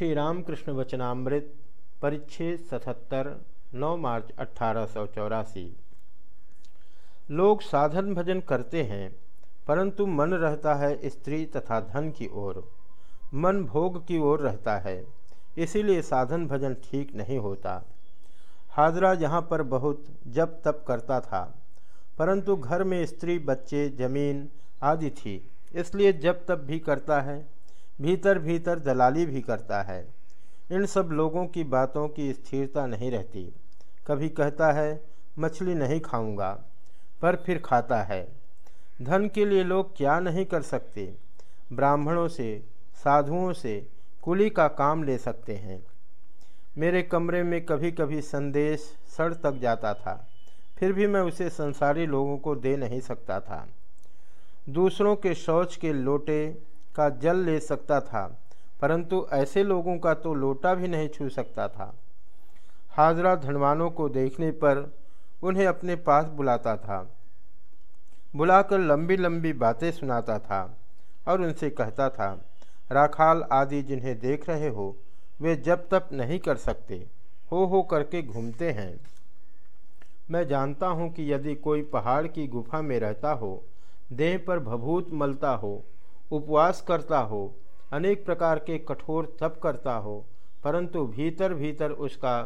श्री रामकृष्ण वचनामृत, परिच्छेद सतहत्तर, नौ मार्च अठारह सौ चौरासी। लोग साधन भजन करते हैं, परंतु मन रहता है स्त्री तथा धन की ओर। मन भोग की ओर रहता है, इसीलिए साधन भजन ठीक नहीं होता। हाजरा यहाँ पर बहुत जब तब करता था। परंतु घर में स्त्री, बच्चे, ज़मीन आदि थी, इसलिए जब तब भी करता है। भीतर भीतर दलाली भी करता है। इन सब लोगों की बातों की स्थिरता नहीं रहती। कभी कहता है, मछली नहीं खाऊँगा, पर फिर खाता है। धन के लिए लोग क्या नहीं कर सकते? ब्राह्मणों से, साधुओं से कुली का काम ले सकते हैं। मेरे कमरे में कभी कभी संदेश सड़ तक जाता था। फिर भी मैं उसे संसारी लोगों को दे नहीं सकता था। दूसरों के शौच के लोटे का जल ले सकता था, परंतु ऐसे लोगों का तो लोटा भी नहीं छू सकता था। हाजरा धनवानों को देखने पर उन्हें अपने पास बुलाता था, बुलाकर लंबी लंबी बातें सुनाता था और उनसे कहता था, राखाल आदि जिन्हें देख रहे हो, वे जब तक नहीं कर सकते, हो हो करके घूमते हैं। मैं जानता हूँ कि यदि कोई पहाड़ की गुफा में रहता हो, देह पर भभूत मलता हो उपवास करता हो, अनेक प्रकार के कठोर तप करता हो, परंतु भीतर भीतर उसका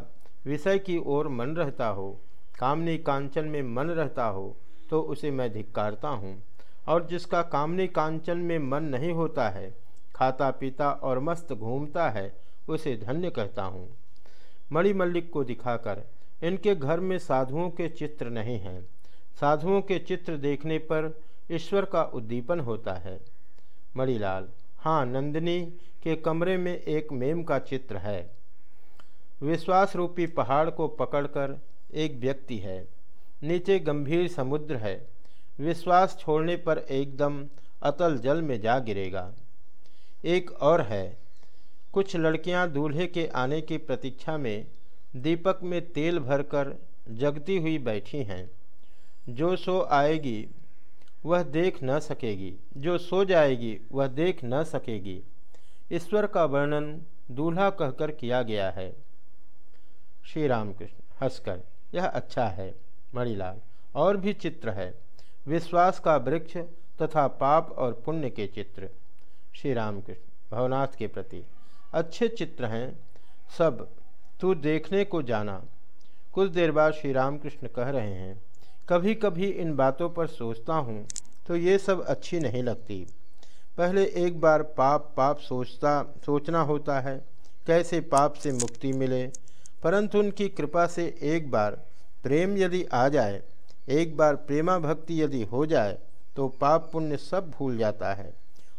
विषय की ओर मन रहता हो, कामनी कांचन में मन रहता हो तो उसे मैं धिक्कारता हूँ। और जिसका कामनी कांचन में मन नहीं होता है, खाता पीता और मस्त घूमता है, उसे धन्य कहता हूँ। मणिमल्लिक को दिखाकर, इनके घर में साधुओं के चित्र नहीं हैं। साधुओं के चित्र देखने पर ईश्वर का उद्दीपन होता है। मणिलाल हाँ नंदिनी के कमरे में एक मेम का चित्र है। विश्वास रूपी पहाड़ को पकड़कर एक व्यक्ति है। नीचे गंभीर समुद्र है। विश्वास छोड़ने पर एकदम अतल जल में जा गिरेगा। एक और है। कुछ लड़कियाँ दूल्हे के आने की प्रतीक्षा में दीपक में तेल भरकर जगती हुई बैठी हैं। जो सो आएगी वह देख न सकेगी। जो सो जाएगी, वह देख न सकेगी। ईश्वर का वर्णन दूल्हा कहकर किया गया है। श्री रामकृष्ण हंसकर, यह अच्छा है, मणिलाल, और भी चित्र है। विश्वास का वृक्ष तथा पाप और पुण्य के चित्र। श्री रामकृष्ण भवनाथ के प्रति, अच्छे चित्र हैं, सब। तू देखने को जाना। कुछ देर बाद श्री रामकृष्ण कह रहे हैं कभी कभी इन बातों पर सोचता हूँ तो ये सब अच्छी नहीं लगती। पहले एक बार पाप पाप सोचता, सोचना होता है, कैसे पाप से मुक्ति मिले? परंतु उनकी कृपा से एक बार प्रेम यदि आ जाए, एक बार प्रेमा भक्ति यदि हो जाए तो पाप पुण्य सब भूल जाता है।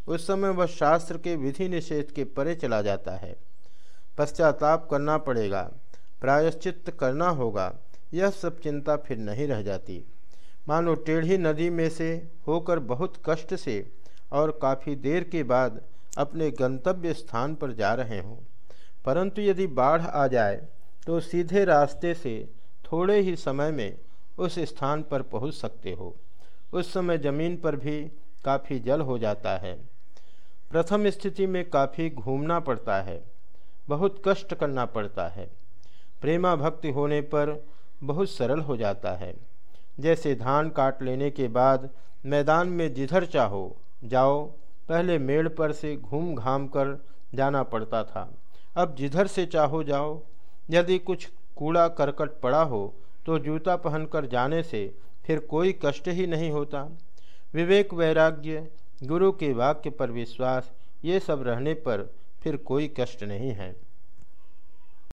उस समय वह शास्त्र के विधि निषेध के परे चला जाता है। पश्चाताप करना पड़ेगा, प्रायश्चित करना होगा यह सब चिंता फिर नहीं रह जाती। मानो टेढ़ी नदी में से होकर बहुत कष्ट से और काफ़ी देर के बाद अपने गंतव्य स्थान पर जा रहे हों। परंतु यदि बाढ़ आ जाए तो सीधे रास्ते से थोड़े ही समय में उस स्थान पर पहुँच सकते हो। उस समय ज़मीन पर भी काफ़ी जल हो जाता है। प्रथम स्थिति में काफ़ी घूमना पड़ता है, बहुत कष्ट करना पड़ता है। प्रेमा भक्ति होने पर बहुत सरल हो जाता है। जैसे धान काट लेने के बाद मैदान में जिधर चाहो, जाओ, पहले मेड़ पर से घूम घाम कर जाना पड़ता था। अब जिधर से चाहो, जाओ। यदि कुछ कूड़ा करकट पड़ा हो तो जूता पहनकर जाने से फिर कोई कष्ट ही नहीं होता। विवेक, वैराग्य, गुरु के वाक्य पर विश्वास, ये सब रहने पर फिर कोई कष्ट नहीं है।